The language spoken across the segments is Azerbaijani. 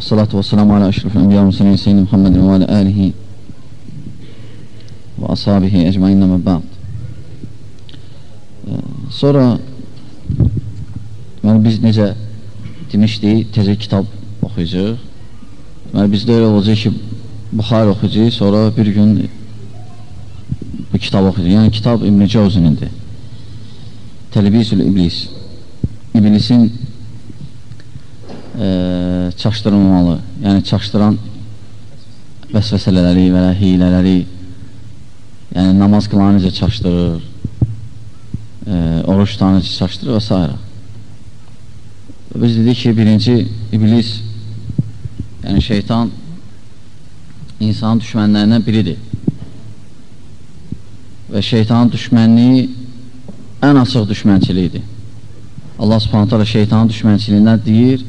Salamu alə əşrafı ənbiya müsəlin seyyidin Muhammedin və alə əlihi və ashabihi əcmainlə və bə'd. Sonra deməli, biz necə demişdik, tezə kitab oxuyacaq. Deməli, bizdə elə olacaq ki, Buxar oxuyacaq, sonra bir gün bu kitab oxuyacaq. Yəni, kitab İbn-i Cavzinindir. Təlbisül İblis. İblisin e, çaşdırılmalı, yəni çaşdıran vəsvəsələri və hilələri, yəni namaz qılanı necə çaşdırır, e, oruç tutanı necə çaşdırır və s. Biz dedik ki, birinci iblis, yəni şeytan insanın düşmənlərindən biridir. Və şeytanın düşmənliyi ən açıq düşmənçiliyidir. Allah subhanətə alə şeytanın düşmənçiliyindən deyir,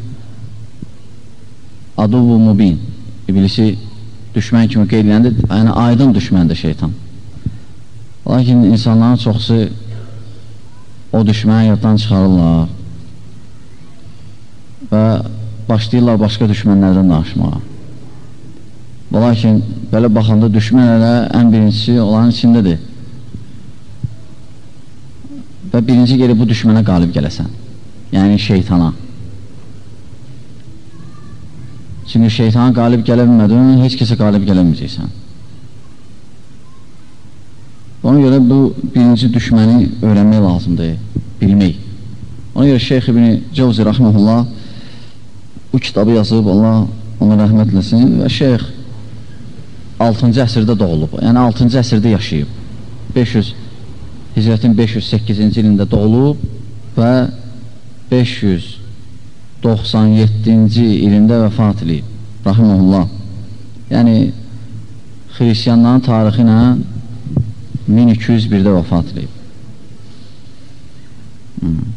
aduvu mubin. İblisi düşmən kimi qeyd edəndə yəni aydın düşməndir şeytan. Lakin insanların çoxsu o düşməni yaddan çıxarırlar və başlayırlar başqa düşmənlərdən danışmağa. Lakin belə baxanda düşmən elə ən birincisi onların içindədir. Və birinci gəlib bu düşmənə qalib gələsən yəni şeytana Çünki şeytana qalib gələ bilmədin, heç kəsə qalib gələməyəcəksən. Ona görə bu birinci düşməni öyrənmək lazımdır, bilmək. Ona görə Şeyx İbni Cavzi Rəhməhullah bu kitabı yazıb, Allah ona rəhmət eləsin və Şeyx 6-cı əsrdə doğulub, yəni 6-cı əsrdə yaşayıb. 500, hicrətin 508-ci ilində doğulub və 500 97-ci ilində vəfat edib, rahiməhullah. Yəni, xristiyanların tarixi ilə 1201-də vəfat edib. Hmm.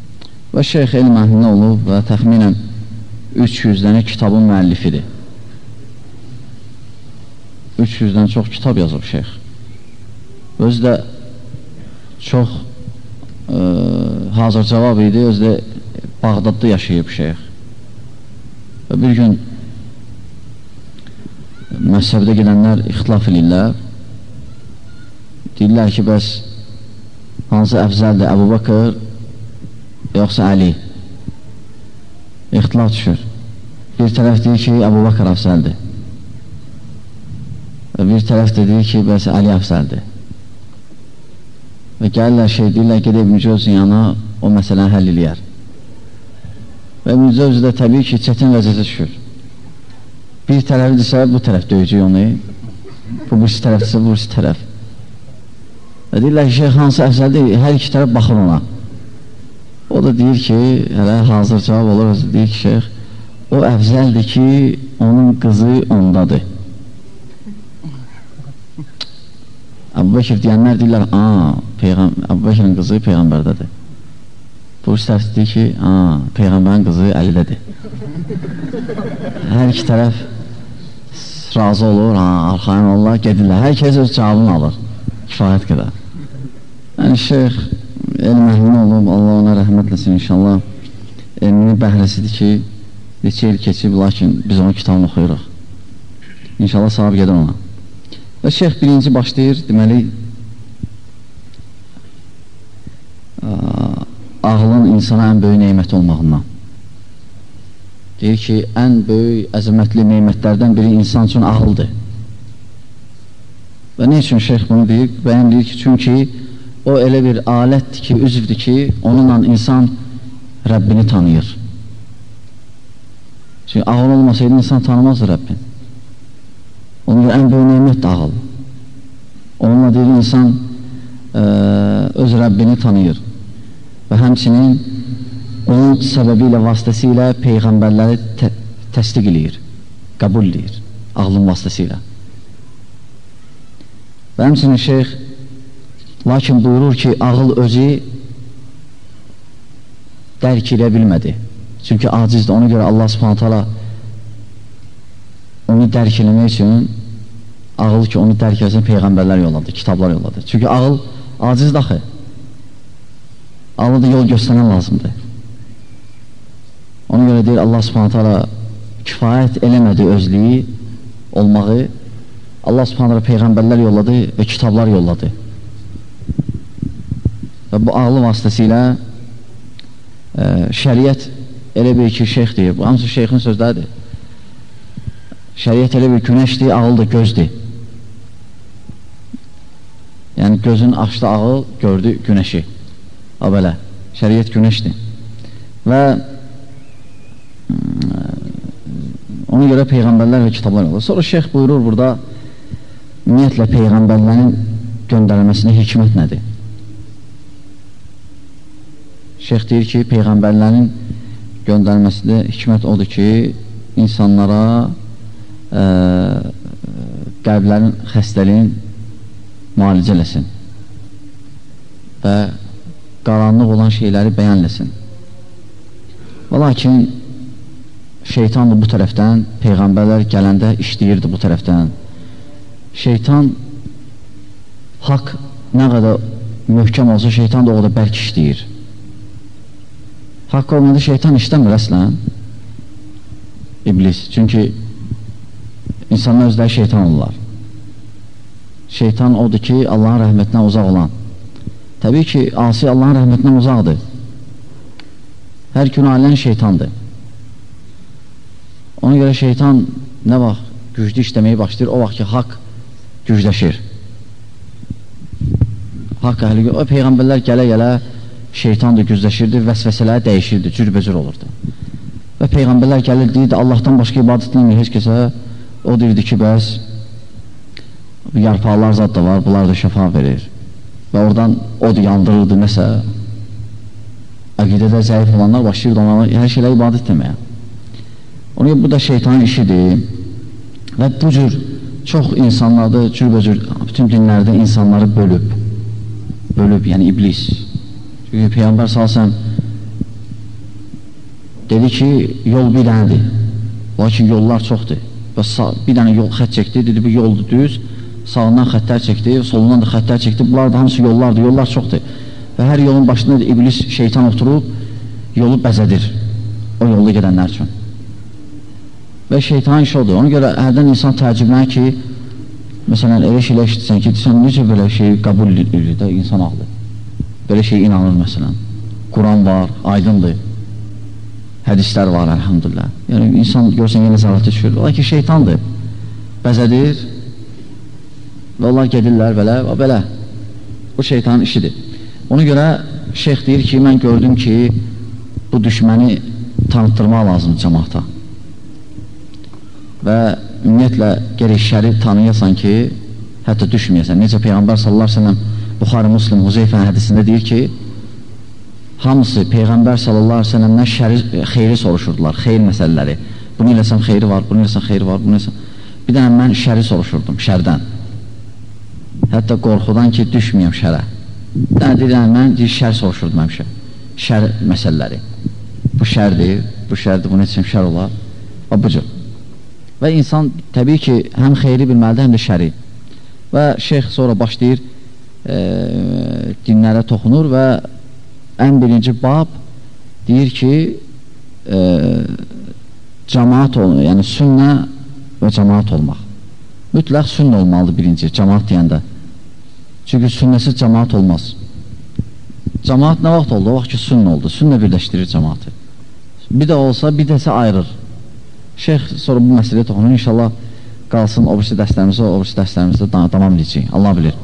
Və şeyx elm əhlində olub və təxminən 300 dənə kitabın müəllifidir. 300-dən çox kitab yazıb şeyx. Özü də çox ə, hazır cavab idi, özü də Bağdadda yaşayıb şeyx. Və bir gün məzhəbdə gedənlər ixtilaf edirlər. Deyirlər ki, bəs hansı əfzəldir, Əbu Bakır yoxsa Əli? İxtilaf düşür. Bir tərəf deyir ki, Əbu Bakır əfzəldir. Və bir tərəf də deyir ki, bəs Əli əfzəldir. Və gəlirlər şey deyirlər, gedib mücözün yana o məsələni həll eləyər. Və mücəvz də təbii ki, çətin vəziyyətə düşür. Bir tərəfidirsə, bu tərəf döyəcək onu. Bu, bu tərəfdirsə, bu tərəf. Və deyirlər ki, şeyx hansı əfsəldir, hər iki tərəf baxır ona. O da deyir ki, hələ hazır cavab olur, özü deyir ki, şeyx, o əfzəldir ki, onun qızı ondadır. Əbu Bəkir deyənlər deyirlər, aa, Əbu Bəkirin qızı Peyğəmbərdədir. Bu səsdir ki, aa, Peyğəmbərin qızı Əlidədir. Hər iki tərəf razı olur, ha, arxayın olurlar, gedirlər. Hər kəs öz cavabını alır, kifayət qədər. Yəni, şeyx elm əhlini olub, Allah ona rəhmət eləsin inşallah. Elminin bəhrəsidir ki, neçə il keçib, lakin biz onun kitabını oxuyuruq. İnşallah sahib gedir ona. Və şeyx birinci başlayır, deməli, ağlın insana ən böyük neymət olmağından. Deyir ki, ən böyük, əzəmətli neymətlərdən biri insan üçün ağıldır. Və nə üçün şeyx bunu deyir? Bəyan deyir ki, çünki o elə bir alətdir ki, üzvdür ki, onunla insan Rəbbini tanıyır. Çünki ağıl olmasaydı insan tanımazdı Rəbbin. Onun ən böyük neymət də ağıl. Onunla deyir, insan ə, öz Rəbbini tanıyır və həmçinin onun səbəbi ilə vasitəsilə peyğəmbərləri tə təsdiq eləyir, qəbul eləyir ağlın vasitəsilə. Və həmçinin şeyx lakin buyurur ki, ağıl özü dərk edə bilmədi. Çünki acizdir. Ona görə Allah subhanət hala onu dərk eləmək üçün ağıl ki, onu dərk etsin peyğəmbərlər yolladı, kitablar yolladı. Çünki ağıl aciz daxı. Allah da yol göstərən lazımdır. Ona görə deyir Allah subhanətə ala kifayət eləmədi özlüyü olmağı. Allah subhanələ peyğəmbərlər yolladı və kitablar yolladı. Və bu ağlı vasitəsilə ə, şəriət elə bir ki, şeyx deyir, bu hamısı şeyxin sözləridir. Şəriət elə bir günəşdir, ağıldır, gözdür. Yəni gözün açdı ağıl, gördü günəşi ha belə, şəriət günəşdir və Ona görə Peyğəmbərlər və kitablar olur. Sonra şeyx buyurur burada, ümumiyyətlə Peyğəmbərlərin göndərilməsində hikmət nədir? Şeyx deyir ki, Peyğəmbərlərin göndərilməsində hikmət odur ki, insanlara ə, qəlblərin xəstəliyin müalicə eləsin və qaranlıq olan şeyləri bəyanləsin. Və lakin şeytan da bu tərəfdən, peyğəmbərlər gələndə işləyirdi bu tərəfdən. Şeytan haqq nə qədər möhkəm olsa, şeytan da o da bərk işləyir. Haqq olmadı şeytan işləmir əslən. İblis. Çünki insanlar özləri şeytan olurlar. Şeytan odur ki, Allahın rəhmətindən uzaq olan. Təbii ki, asi Allahın rəhmətindən uzaqdır. Hər gün alən şeytandır. Ona görə şeytan nə vaxt güclü işləməyə başlayır, o vaxt ki, haqq gücləşir. Haqq əhli, o peyğəmbərlər gələ-gələ şeytan da gücləşirdi, vəsvəsələri dəyişirdi, cürbəcür olurdu. Və peyğəmbərlər gəlir, deyirdi, Allahdan başqa ibadət eləmir heç kəsə, o deyirdi ki, bəs yarpaqlar zad da var, bunlar da şəfa verir. Və oradan od yandırırdı nəsə, əqidədə zəif olanlar başlayırdı onlara hər şeylə ibadət deməyə. Ona bu da şeytanın işidir. Və bu cür çox insanlarda cürbəcür bütün dinlərdə insanları bölüb. Bölüb, yəni iblis. Çünki Peyğəmbər salsam dedi ki, yol bir dənədir. Lakin yollar çoxdur. Və bir dənə yol xət çəkdi, dedi bu yoldur düz. Sağından xəttər çəkdi, solundan da xəttər çəkdi. Bunlar da hamısı yollardır, yollar çoxdur. Və hər yolun başında da iblis, şeytan oturub yolu bəzədir. O yolda gedənlər üçün və şeytan iş odur. Ona görə hərdən insan təəccüblənir ki, məsələn, elə şeylə işitsən ki, sən necə belə şey qəbul edir də insan ağlı. Belə şey inanır məsələn. Quran var, aydındır. Hədislər var, əlhamdülillah. Yəni, insan görsən yenə zəlatı düşür. Ola ki, şeytandır. Bəzədir və onlar gedirlər belə və belə. Bu şeytanın işidir. Ona görə şeyx deyir ki, mən gördüm ki, bu düşməni tanıtdırmaq lazım cəmaata və ümumiyyətlə gerək şəri tanıyasan ki, hətta düşməyəsən. Necə Peyğəmbər sallallahu əleyhi və səlləm Buxari Müslim Huzeyfə hədisində deyir ki, hamısı Peyğəmbər sallallahu əleyhi və səlləmdən şəri xeyri soruşurdular, xeyir məsələləri. Bunu eləsəm xeyri var, bunu eləsəm xeyri var, bunu eləsəm. Bir dənə mən şəri soruşurdum, şərdən. Hətta qorxudan ki, düşməyəm şərə. Dənə deyirəm, mən deyir, şər soruşurdum həmişə. Şər məsələləri. Bu şərdir, bu şərdir, bu neçəm şər olar. O bu cür. Və insan təbii ki, həm xeyri bilməlidir, həm də şəri. Və şeyx sonra başlayır e, dinlərə toxunur və ən birinci bab deyir ki, e, cəmaat olmaq, yəni sünnə və cəmaat olmaq. Mütləq sünnə olmalıdır birinci, cəmaat deyəndə. Çünki sünnəsiz cəmaat olmaz. Cəmaat nə vaxt oldu? O vaxt ki, sünnə oldu. Sünnə birləşdirir cəmaatı. Bir də olsa, bir dəsə ayırır. Şeyx sonra bu məsələyə toxunur. İnşallah qalsın o birisi dərslərimizdə, o birisi dərslərimizdə davam edəcək. Allah bilir.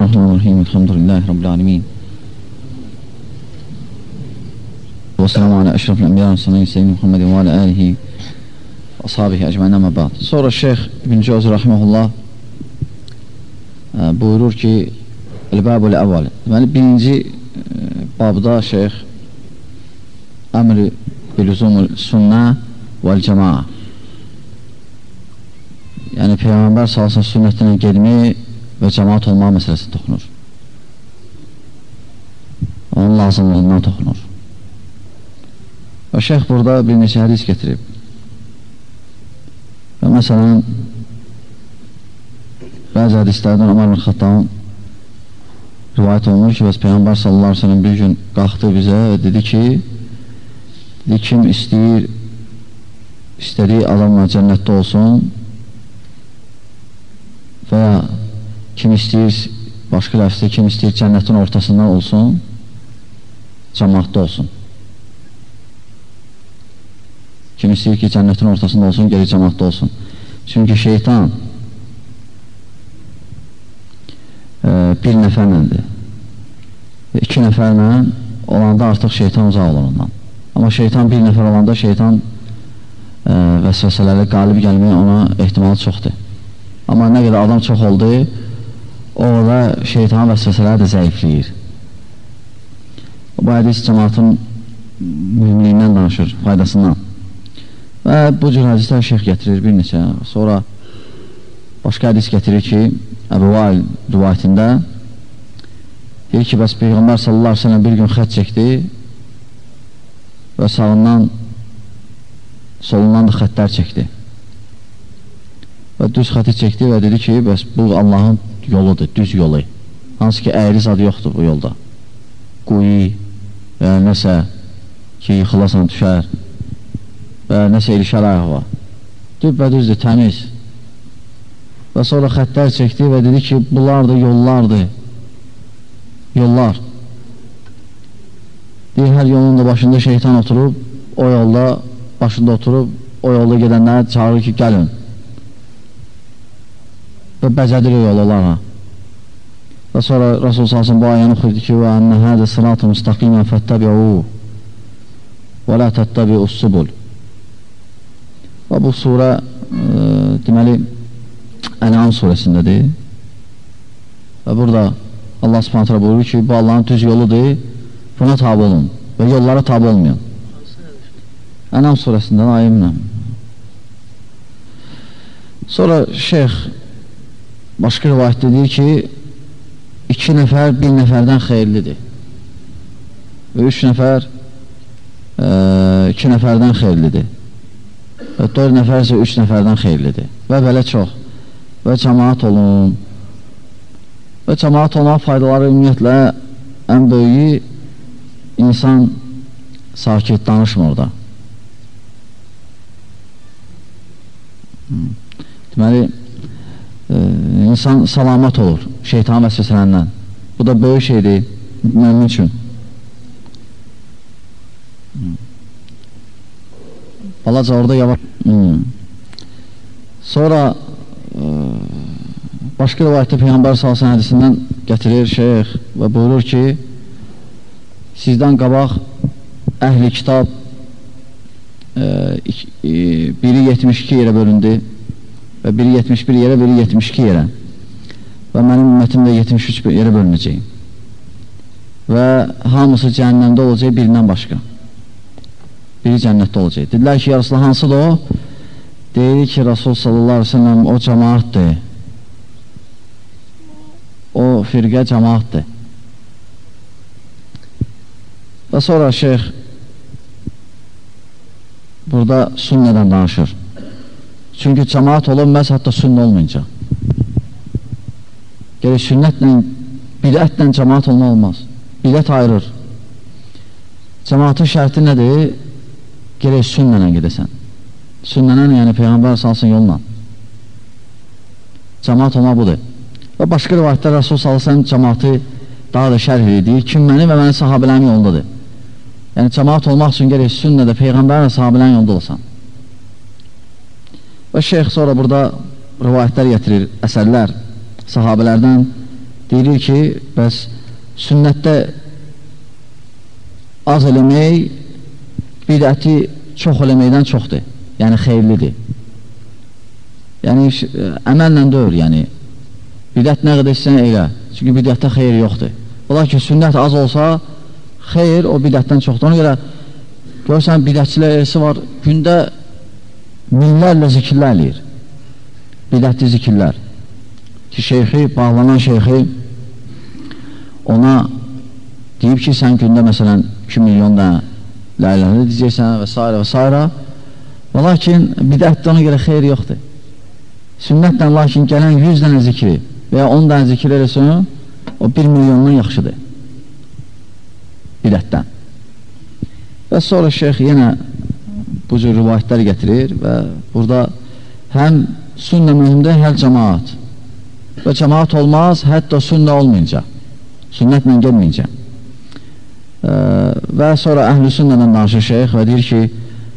Rahmanirrahim. Elhamdülillahi Rabbil alemin. Və selamu alə əşrafil ənbiyan sənin Seyyid Muhammedin və alə əlihi və sahabihi əcməyinə məbad. Sonra Şeyx İbn Cəvzi Rahiməhullah buyurur ki, El-Bəbul əvvəl. Deməli, birinci babda Şeyx əmri bilüzumul sünnə vəl-cəmaa yəni Peyğəmbər salsın sünnətinə gedmi və cəmaat olmaq məsələsi toxunur. Onun lazımlığından toxunur. Və şeyx burada bir neçə hədis getirib və məsələn bəzi hədislərdən Ömər Xattabın rivayət olunur ki, bəs Peyğəmbər sallallahu aleyhi bir gün qalxdı bizə və dedi ki, dedi, kim istəyir istədiyi adamla cənnətdə olsun və ya kim istəyir, başqa ləfsdə kim istəyir cənnətin ortasından olsun, cəmaatda olsun. Kim istəyir ki, cənnətin ortasında olsun, geri cəmaatda olsun. Çünki şeytan e, bir nəfərləndir. İki nəfərlə olanda artıq şeytan uzaq olur ondan. Amma şeytan bir nəfər olanda şeytan e, vəsvəsələrlə qalib gəlməyə ona ehtimalı çoxdur. Amma nə qədər adam çox oldu, orada şeytanın vəsvəsələri də zəifləyir. Bu hədis cəmatın mühümliyindən danışır, faydasından. Və bu cür hədislər şeyx gətirir bir neçə. Sonra başqa hədis gətirir ki, Əbu Vail rivayətində deyir ki, bəs Peyğəmbər sallallahu aleyhi bir gün xət çəkdi və sağından solundan da xətlər çəkdi. Və düz xəti çəkdi və dedi ki, bəs bu Allahın yoludur, düz yolu. Hansı ki, əyri zad yoxdur bu yolda. Quyu, və nəsə ki, yıxılasan düşər və nəsə ilişər ayağa. Dübbədüzdür, təmiz. Və sonra xəttlər çəkdi və dedi ki, bunlar da yollardır. Yollar. Deyir, hər yolun da başında şeytan oturub, o yolda başında oturub, o yolda gedənlər çağırır ki, gəlin. Və bəzədir o yollara. Və sonra Rasul salsın bu ayəni oxuydu ki, və ənə hədə sıratı müstəqimə fəttəbi'u və lə təttəbi'us subul. Və bu surə e, deməli Ənam surəsindədir. Və burada Allah subhanətlə buyurur ki, bu Allahın düz yoludur, buna tabi olun və yollara tabi olmayın. Ənam surəsindən ayımla. Sonra şeyx başqa rivayətdə deyir ki, iki nəfər bir nəfərdən xeyirlidir və üç nəfər e, iki nəfərdən xeyirlidir və dörd nəfər isə üç nəfərdən xeyirlidir və belə çox və cəmaat olun və cəmaat olmaq faydaları ümumiyyətlə ən böyüyü insan sakit danışmır da deməli e, insan salamat olur şeytan vəsvəsələrindən. Bu da böyük şeydir mümin üçün. Balaca orada yavaş. Hmm. Sonra başqa rivayətdə Peyğəmbər salsan hədisindən gətirir şeyx və buyurur ki, sizdən qabaq əhli kitab e, e, biri 72 yerə bölündü və biri 71 yerə, biri 72 yerə və mənim ümmətim də 73 yerə bölünəcək və hamısı cəhənnəmdə olacaq birindən başqa biri cənnətdə olacaq dedilər ki, yarısıla hansıdır o? Deyir ki, Rasul sallallahu aleyhi ve sellem o cəmaatdır o firqə cəmaatdır və sonra şeyx burada sünnədən danışır Çünki cəmaat olunməz, hətta sünnə olmayınca. Gerək sünnətlə, bidətlə cəmaat olma olmaz. Bidət ayırır. Cəmaatın şərti nədir? Gerək sünnənə gedəsən. Sünnənə, yəni Peyğəmbər salsın yolla. Cəmaat olma budur. Və başqa rivayətlər Rasul salsın cəmaatı daha da şərh edir. Kim məni və mənim sahabələrim yoldadır. Yəni cəmaat olmaq üçün gerək sünnədə Peyğəmbər və sahabələrin yolda olsan. Və şeyx sonra burada rivayətlər getirir, əsərlər sahabələrdən deyilir ki, bəs sünnətdə az eləmək bidəti çox eləməkdən çoxdur, yəni xeyirlidir. Yəni, əməllə deyil, yəni, bidət nə qədər istəyən elə, çünki bidətdə xeyir yoxdur. Ola ki, sünnət az olsa, xeyir o bidətdən çoxdur. Ona görə, görsən, bidətçilər elisi var, gündə minlərlə zikirlər eləyir. Bidətli zikirlər. Ki, şeyxi, bağlanan şeyxi ona deyib ki, sən gündə məsələn 2 milyon da ləyləndə deyəcəksən və s. və s. Və lakin bidətdə ona görə xeyr yoxdur. Sünnətlə lakin gələn 100 dənə zikri və ya 10 dənə zikir eləsin, o 1 milyondan yaxşıdır. Bidətdən. Və sonra şeyx yenə bu cür rivayətlər gətirir və burada həm sünnə mühümdə, hər cəmaat və cəmaat olmaz, hətta sünnə olmayınca, sünnətlə gelməyincə. Və sonra əhl-i sünnədən danışır şeyx və deyir ki,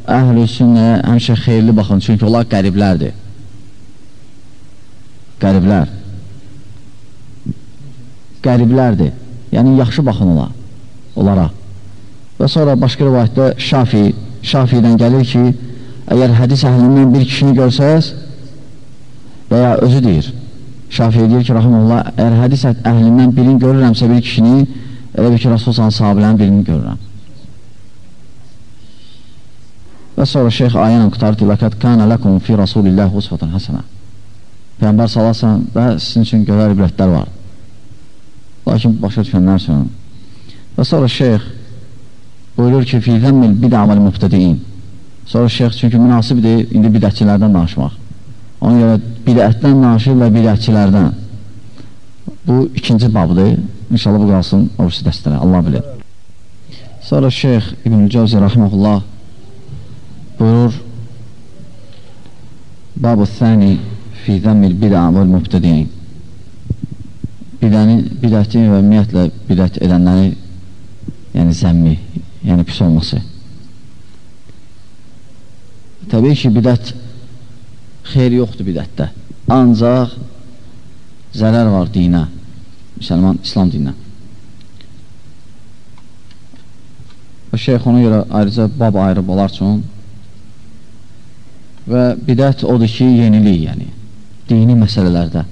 əhl-i sünnəyə həmişə xeyirli baxın, çünki onlar qəriblərdir. Qəriblər. Qəriblərdir. Yəni, yaxşı baxın ola, onlara. Və sonra başqa rivayətdə Şafi, Şafidən gəlir ki, əgər hədis əhlindən bir kişini görsəz, və ya özü deyir, Şafi deyir ki, Rahmanullah, əgər hədis əhlindən birini görürəmsə bir kişini, elə bir ki, Rasulsan sahabilərin birini görürəm. Və sonra şeyx ayə ilə qutardı Ləqəd kənə ləkum fi Rasulillah usfatun həsənə Peyğəmbər salasan və sizin üçün gözəl ibrətlər var. Lakin başa düşənlər üçün. Və sonra şeyx buyurur ki, fi zəmmil bidə aməl müftədiyin. Sonra şeyx çünki münasibdir indi bidətçilərdən danışmaq. Ona görə bidətdən danışır və bidətçilərdən. Bu ikinci babdır. İnşallah bu qalsın o dəstələ. Allah bilir. Sonra şeyx İbn-i Cəvzi rəhməhullah buyurur Babu thani fi zəmmil bidə vəl mübtədiyin bidəni, bidəti və ümumiyyətlə bidət edənləri yəni zəmmi, yəni pis olması təbii ki bidət xeyr yoxdur bidətdə ancaq zərər var dinə müsəlman, İslam dinə o şeyx ona görə ayrıca bab ayırıb olar üçün və bidət odur ki, yenilik, yəni dini məsələlərdə.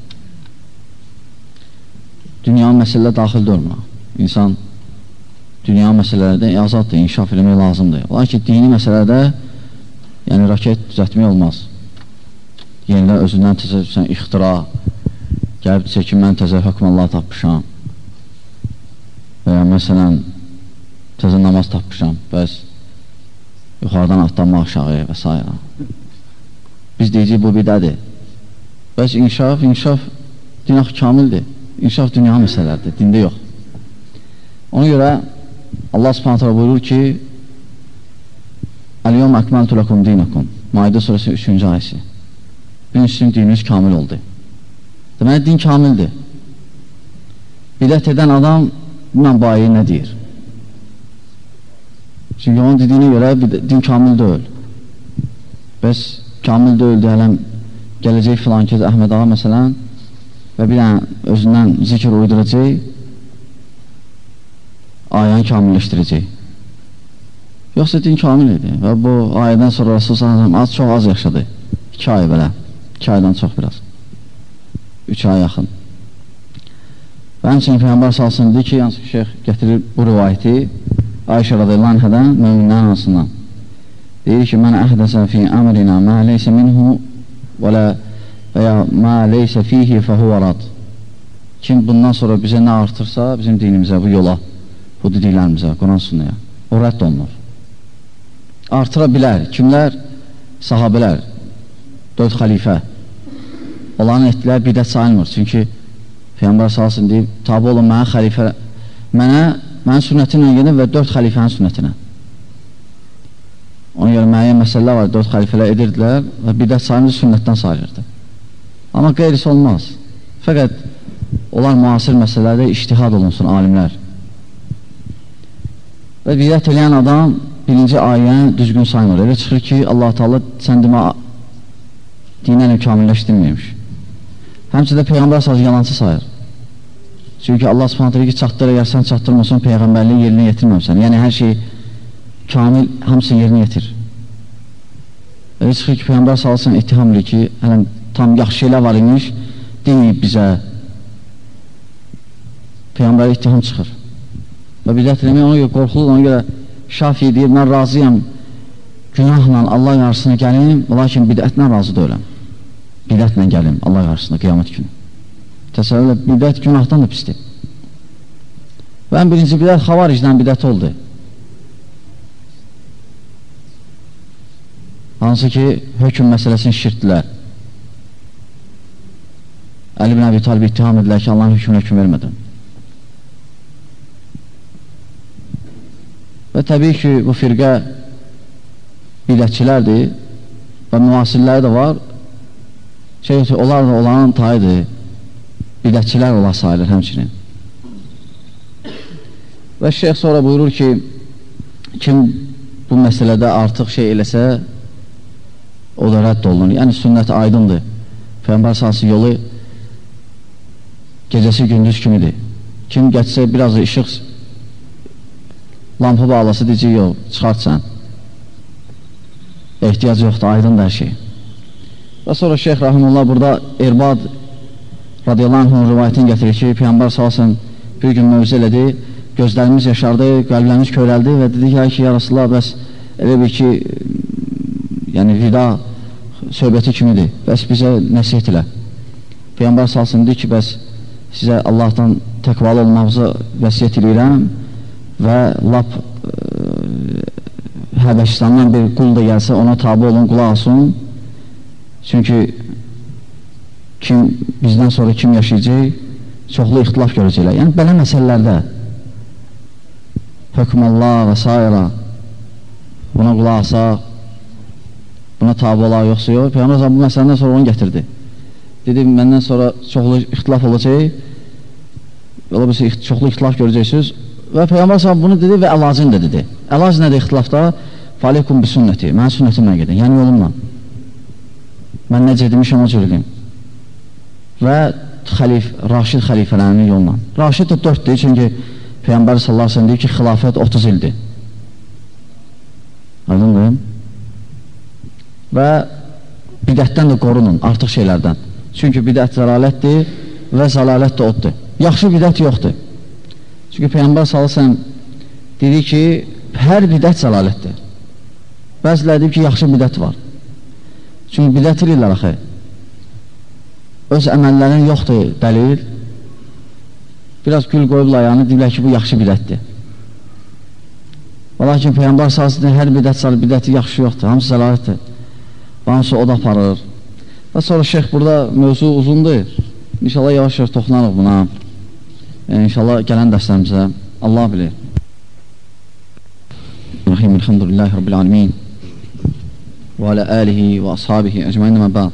Dünya məsələ daxil durma insan dünya məsələlərdə azaddır, inkişaf eləmək lazımdır. Lakin dini məsələlərdə yəni raket düzətmək olmaz. Yenilər özündən təzə ixtira gəlib desə ki, mən təzə hökm Allah tapmışam. Və ya məsələn təzə namaz tapmışam bəs yuxarıdan atlanmaq aşağı və s. Biz deyəcək, bu bidədir. Bəs inkişaf, inkişaf axı kamildir. İnkişaf dünya məsələlərdir, dində yox. Ona görə Allah subhanətə buyurur ki, Əl-yom əkməltu ləkum dinakum. Maidə surəsi 3-cü ayəsi. Gün sizin dininiz kamil oldu. Deməli, din kamildir. Bidət edən adam bilmən bu ayə nə deyir? Çünki onun dediyinə görə din kamil deyil. Bəs kamil deyildi, hələm gələcək filan kəz Əhməd ağa məsələn və bir dənə özündən zikr uyduracaq ayəni kamilləşdirəcək. Yoxsa din kamil idi və bu ayədən sonra Rasul s.ə.v az çox az yaşadı. 2 ay belə, 2 aydan çox biraz. 3 ay yaxın. Və həmçinin Peyyambar salsın dedi ki, yansın şeyx gətirir bu rivayəti Ayşə radiyallahu anhədən müminlərin arasından. Deyir ki, mən əhdəsə fi əmrinə mə leysə minhu və lə və ya mə leysə fihi fəhuvə rad. Kim bundan sonra bizə nə artırsa, bizim dinimizə, bu yola, bu dediklərimizə, Quran sünnəyə, o rədd olunur. Artıra bilər. Kimlər? Sahabələr, dörd xəlifə. Onların etdilər bidət sayılmır. Çünki Peyyambar salsın deyib, tabi olun mənə xəlifə, mənə, mənin sünnətinlə gedin və dörd xəlifənin sünnətinə. Ona görə müəyyən məsələlər var, dörd xəlifələr edirdilər və bidət sayımız sünnətdən sayılırdı. Amma qeyrisi olmaz. Fəqət onlar müasir məsələlərdə iştihad olunsun alimlər. Və bidət eləyən adam birinci ayəni düzgün saymır. Elə çıxır ki, Allah Taala sən demə dinəni kamilləşdirməymiş. Həmçində Peyğəmbər sazı yalancı sayır. Çünki Allah subhanət ki, çatdır, əgər sən çatdırmasın, Peyğəmbərliyi yerinə yetirməmsən. Yəni, hər şey kamil hamısını yerinə yetir. Elə çıxır ki, Peyyambar salsın ettihamlı ki, hələn tam yaxşı şeylər var imiş, deməyib bizə. Peyyambara ittiham çıxır. Və bidət eləmək ona görə qorxulur, ona görə Şafi deyir, mən razıyam günahla Allah qarşısına gəlim, lakin bidətlə razı deyiləm. Bidətlə gəlim Allah qarşısına qiyamət günü. Təsəvvürlə, bidət günahdan da pisdir. Və ən birinci bidət xavaricdən bidət oldu. Hansı ki, hökm məsələsini şirtdilər. Əli ibn Əbi Talib ittiham edilər ki, Allahın hökmünə hökm vermədin. Və təbii ki, bu firqə bidətçilərdir və müasirləri də var. Şey, onlar da onların tayıdır. Bidətçilər ola sayılır həmçinin. Və şeyh sonra buyurur ki, kim bu məsələdə artıq şey eləsə, o da rədd olunur. Yəni, sünnət aydındır. Peyğəmbər salsı yolu gecəsi gündüz kimidir. Kim geçsə biraz işıq lampa bağlası deyəcək, yox, çıxart sən. Ehtiyac yoxdur, aydın hər şey. Və sonra Şeyx Rahimullah burada Erbad radiyallahu anh rivayətini gətirir ki, Peyğəmbər salsın bir gün mövzu elədi, gözlərimiz yaşardı, qəlblərimiz körəldi və dedi ki, ya Rasulullah, bəs elə bir ki, yəni vida söhbəti kimidir, bəs bizə nəsiyyət elə. Peyğəmbər salsın deyir ki, bəs sizə Allahdan təqvalı olmağınızı vəsiyyət edirəm və lap ə, e, Həbəşistandan bir qul da gəlsə ona tabi olun, qulaq asın. Çünki kim bizdən sonra kim yaşayacaq, çoxlu ixtilaf görəcəklər. Yəni, belə məsələlərdə hökməllah və s. buna qulaq asaq, buna tabi olaq yoxsa yox. Peyğəmbər bu məsələdən sonra onu gətirdi. Dedi, məndən sonra çoxlu ixtilaf olacaq, ola bilsə, çoxlu ixtilaf görəcəksiniz. Və Peyğəmbər sahib bunu dedi və əlacını da dedi. Əlac nədir ixtilafda? Falikum bi sünnəti. Mən sünnətimlə gedin, yəni yolumla. Mən necə demişəm, o cür edin. Və xəlif, Raşid xəlifələrinin yolunla. Raşid də dörddür, çünki Peyğəmbər sallallahu aleyhi deyir ki, xilafət 30 ildir. Aydındır? Və bidətdən də qorunun, artıq şeylərdən. Çünki bidət zəlalətdir və zəlalət də oddur. Yaxşı bidət yoxdur. Çünki Peyyambar salısan dedi ki, hər bidət zəlalətdir. Bəziləri deyib ki, yaxşı bidət var. Çünki bidət edirlər axı. Öz əməllərin yoxdur dəlil. Biraz gül qoyublar ayağını, deyirlər ki, bu yaxşı bidətdir. Və lakin Peyyambar salısan hər bidət zəlalət, bidəti yaxşı yoxdur, hamısı zəlalətdir. Hamısı o da aparır. Və sonra şeyx burada mövzu uzundur. İnşallah yavaş-yavaş toxunarıq buna. E, inşallah gələn dərslərimizə Allah bilir. Rahim, elhamdülillahi rabbil alemin və alə əlihi və ashabihi əcməyin məbə.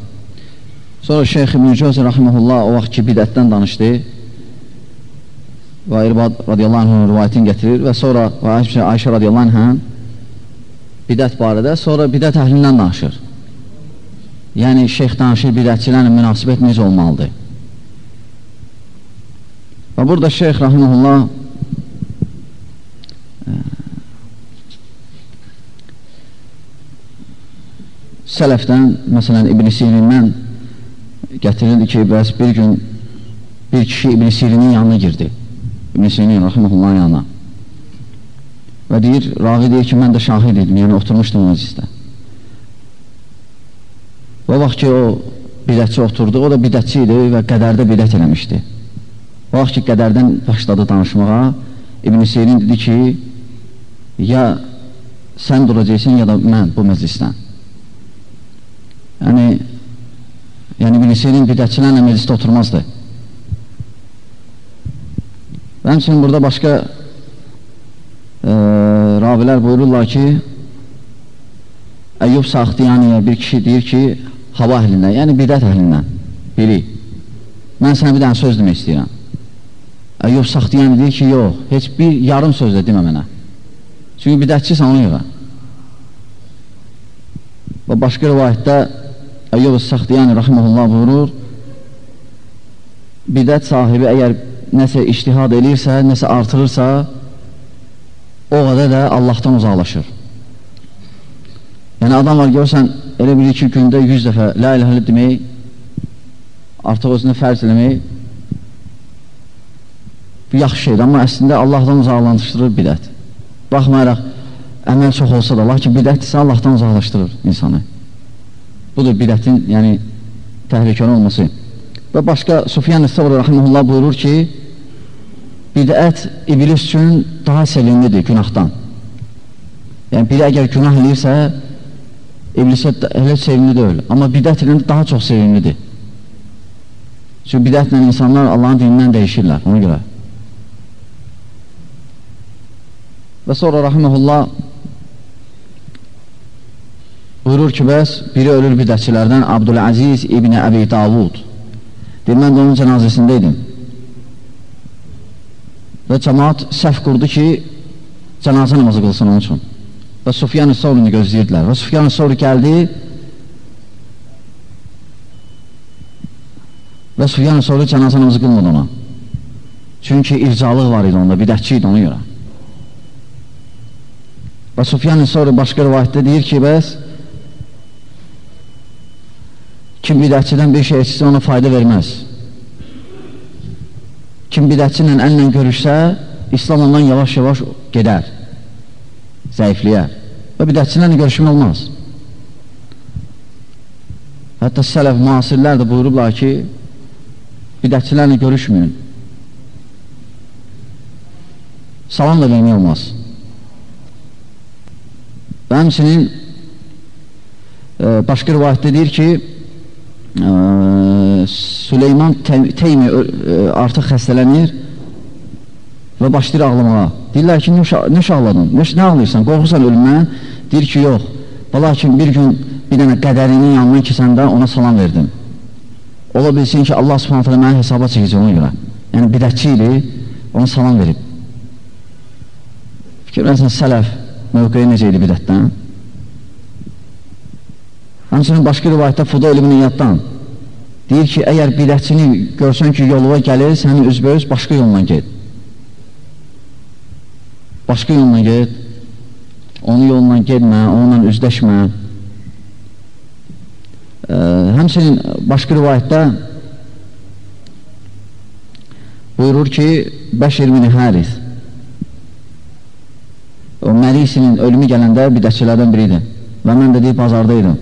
Sonra Şeyx İbn Cəvzi rahimehullah o vaxt ki bidətdən danışdı və İrbad radiyallahu anhın rivayətini gətirir və sonra və Ayşə radiyallahu anhın bidət barədə sonra bidət əhlindən danışır yəni şeyx danışır bidətçilərlə münasibət necə olmalıdır? Və burada şeyx rahiməhullah e, sələfdən, məsələn, İbn-i Sirindən gətirildi ki, bəs bir gün bir kişi İbn-i Sirinin yanına girdi. İbn-i Sirinin rahiməhullah yanına. Və deyir, ravi deyir ki, mən də şahid idim, yəni oturmuşdum məclisdə. O vaxt ki, o bidətçi oturdu, o da bidətçi idi və qədərdə bidət eləmişdi. O vaxt ki, qədərdən başladı danışmağa, İbn-i Seyrin dedi ki, ya sən duracaqsın, ya da mən bu məclisdən. Yəni, yəni İbn-i Seyrin bidətçilərlə məclisdə oturmazdı. Və həmçinin burada başqa e, ravilər buyururlar ki, Əyyub Saxtiyaniyə bir kişi deyir ki, hava əhlindən, yəni bidət əhlindən biri. Mən sənə bir dənə söz demək istəyirəm. Əyyub Saxtiyani deyir ki, yox, heç bir yarım söz də demə mənə. Çünki bidətçisən ona görə. Və başqa rivayətdə Əyyub Saxtiyani rahiməhullah buyurur, bidət sahibi əgər nəsə iştihad eləyirsə, nəsə artırırsa, o qədər də Allahdan uzaqlaşır. Yəni adam var görsən, elə bilir ki, gündə 100 dəfə la iləhələ demək, artıq özünü fərz eləmək bu yaxşı şeydir, amma əslində Allahdan uzaqlandırır bidət. Baxmayaraq, əməl çox olsa da, lakin bidətdirsə Allahdan uzaqlaşdırır insanı. Budur bidətin, yəni təhlükəli olması. Və başqa Sufyan Əsəvr rəhməhullah buyurur ki, bidət iblis üçün daha sevimlidir günahdan. Yəni, biri əgər günah eləyirsə, İblisə elə sevimli deyil, amma bidət ilə daha çox sevimlidir. Çünki bidətlə insanlar Allahın dinindən dəyişirlər, ona görə. Və sonra Rahiməhullah Buyurur ki, bəs biri ölür bidətçilərdən Abdüləziz İbni Əbi Davud. Deyir, mən də onun cənazəsində idim. Və cəmaat səhv qurdu ki, cənazə namazı qılsın onun üçün. Və Sufyan-ı Savrini gözləyirdilər. Və Sufyan-ı Savri gəldi və Sufyan-ı Savri cənazə namazı qılmadı ona. Çünki ircalıq var idi onda, bidətçi idi ona görə. Və Sufyan-ı Savri başqa rivayətdə deyir ki, bəs Kim bidətçidən bir şey etsə ona fayda verməz. Kim bidətçi ilə əllə görüşsə, İslam ondan yavaş-yavaş gedər, zəifləyər və bidətçilərlə görüşmə olmaz. Hətta sələf müasirlər də buyurublar ki, bidətçilərlə görüşməyin. Salam da vermək olmaz. Və həmsinin e, başqa rivayətdə deyir ki, Süleyman Teymi artıq xəstələnir və başlayır ağlamağa. Deyirlər ki, nə şahladın, nə, nə ağlayırsan, qorxursan ölümdən? Deyir ki, yox. Və lakin bir gün bir dənə qədərinin yanından keçəndə ona salam verdim. Ola bilsin ki, Allah subhanətələ mənə hesaba çəkəcək ona görə. Yəni, bidətçi idi, ona salam verib. Fikirlərsən, sələf mövqeyi necə idi bidətdən? Həmçinin başqa rivayətdə Fudayl ibn İyaddan deyir ki, əgər bidətçini görsən ki, yoluna gəlir, səni üzbəyüz başqa yolla get. Başqa yolla get, onun yoluna gedmə, onunla üzləşmə. Ə, həmçinin başqa rivayətdə buyurur ki, Bəşir bin Həris o Məlisinin ölümü gələndə bidətçilərdən biri idi və mən də deyib bazarda idim.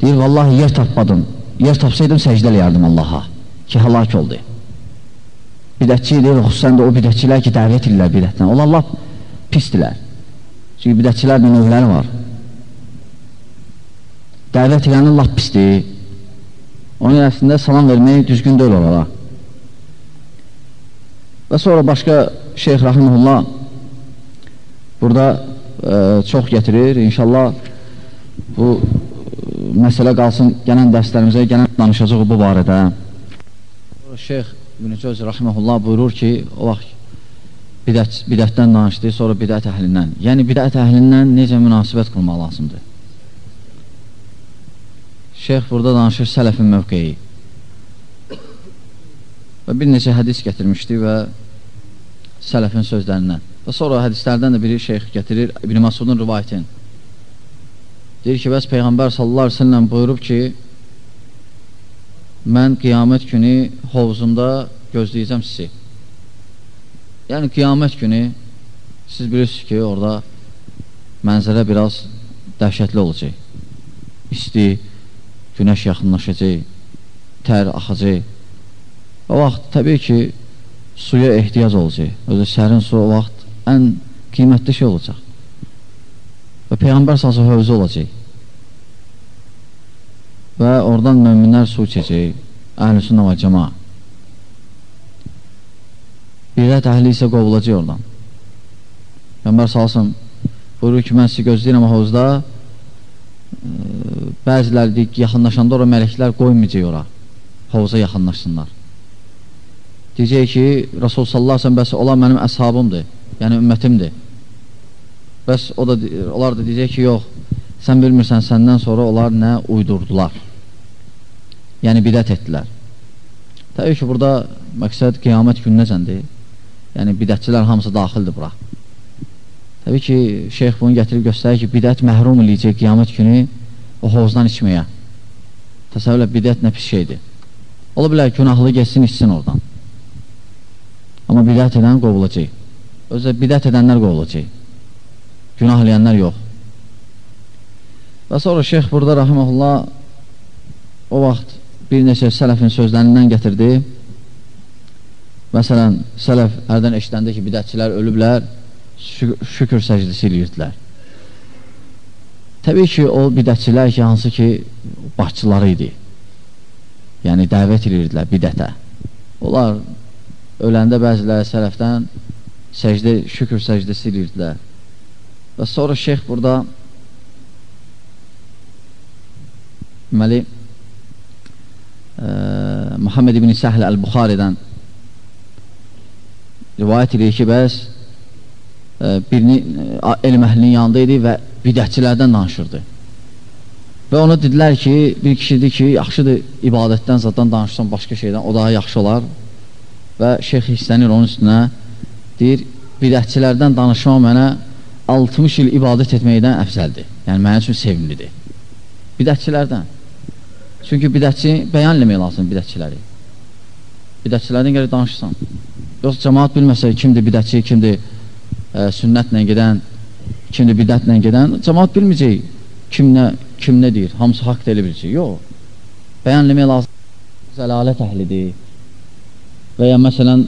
Deyir, vallahi yer tapmadım. Yer tapsaydım səcdə eləyərdim Allaha ki, halak oldu. Bidətçi deyir, xüsusən də o bidətçilər ki, dəvət edirlər bidətdən. Onlar lap pisdirlər. Çünki bidətçilər bir növləri var. Dəvət edənin lap pisdir. Onun əslində salam vermək düzgün deyil onlara. Və sonra başqa Şeyx Rahimullah burada e, çox gətirir. İnşallah bu məsələ qalsın gələn dərslərimizə, gələn danışacaq bu barədə. Şeyx İbn-i Cöz Rahiməhullah buyurur ki, o vaxt bidət, bidətdən danışdı, sonra bidət əhlindən. Yəni, bidət əhlindən necə münasibət qılmaq lazımdır? Şeyx burada danışır sələfin mövqeyi. Və bir neçə hədis gətirmişdi və sələfin sözlərindən. Və sonra hədislərdən də biri şeyx gətirir İbn-i Masudun rivayətin. Deyir ki, bəs Peyğəmbər sallallahu aleyhi ve sellem buyurub ki, mən qiyamət günü hovzumda gözləyəcəm sizi. Yəni, qiyamət günü siz bilirsiniz ki, orada mənzərə biraz dəhşətli olacaq. İsti, günəş yaxınlaşacaq, tər axacaq. O vaxt təbii ki, suya ehtiyac olacaq. Özü sərin su o vaxt ən qiymətli şey olacaq. Və Peyğəmbər salsa hövzü olacaq. Və oradan möminlər su içəcək. Əhl-i və cəma. Birət əhli isə qovulacaq oradan. Peyğəmbər salsın buyurur ki, mən sizi gözləyirəm hovuzda. Bəziləri deyik yaxınlaşanda ora mələklər qoymayacaq ora. Hovuza yaxınlaşsınlar. Deyəcək ki, Rasul sallallahu aleyhi bəs onlar mənim əshabımdır, yəni ümmətimdir. Bəs o da, onlar da deyəcək ki, yox, sən bilmirsən, səndən sonra onlar nə uydurdular. Yəni, bidət etdilər. Təbii ki, burada məqsəd qiyamət gününəcəndir. Yəni, bidətçilər hamısı daxildir bura. Təbii ki, şeyx bunu gətirib göstərir ki, bidət məhrum eləyəcək qiyamət günü o hovuzdan içməyə. Təsəvvürlə, bidət nə pis şeydir. Ola bilər, günahlı geçsin, içsin oradan. Amma bidət edən qovulacaq. Özə bidət edənlər qovulacaq günah eləyənlər yox. Və sonra şeyx burada rahiməhullah o vaxt bir neçə sələfin sözlərindən gətirdi. Məsələn, sələf hərdən eşidəndə ki, bidətçilər ölüblər, şükür səcdisi eləyirdilər. Təbii ki, o bidətçilər ki, hansı ki, başçıları idi. Yəni, dəvət eləyirdilər bidətə. Onlar öləndə bəziləri sələfdən səcdə, şükür səcdisi eləyirdilər. Və sonra şeyx burada deməli, e, Muhammed ibn Səhl Əl-Buxaridən rivayət edir ki, bəs e, birini e, elm əhlinin yanında idi və bidətçilərdən danışırdı. Və ona dedilər ki, bir kişidir ki, yaxşıdır ibadətdən, zaddan danışsan başqa şeydən, o daha yaxşı olar. Və şeyx hissənir onun üstünə, deyir, bidətçilərdən danışmaq mənə 60 il ibadət etməkdən əfsəldir. Yəni, mənim üçün sevimlidir. Bidətçilərdən. Çünki bidətçi bəyan eləmək lazım bidətçiləri. Bidətçilərdən gəlir danışırsan. Yoxsa cəmaat bilməsə kimdir bidətçi, kimdir ə, sünnətlə gedən, kimdir bidətlə gedən, cəmaat bilməyəcək kim nə, kim nə deyir, hamısı haqq elə biləcək. Yox. Bəyan eləmək lazım. Zəlalət əhlidir. Və ya məsələn,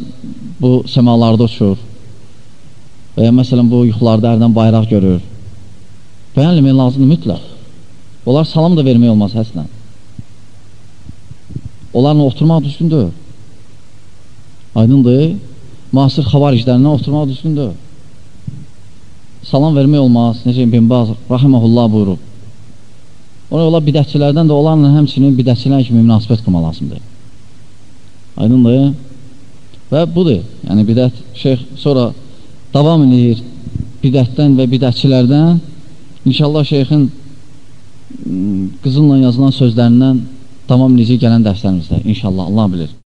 bu səmalarda uçur. Və ya məsələn, bu yuxularda ərdən bayraq görür. Bəyan eləmək lazımdır mütləq. Onlar salam da vermək olmaz həslən. Onlarla oturmaq düzgündür. Aydındır. Müasir xavariclərindən oturmaq düzgündür. Salam vermək olmaz. Necə İbn Baz rahimehullah buyurub. Ona yola bidətçilərdən də olanla həmçinin bidətçilər kimi münasibət qılma lazımdır. Aydındır. Və budur. Yəni bidət şeyx sonra davam edir bidətdən və bidətçilərdən. İnşallah şeyxin qızınla yazılan sözlərindən edəcək gələn dərslərimizdə. İnşallah Allah bilir.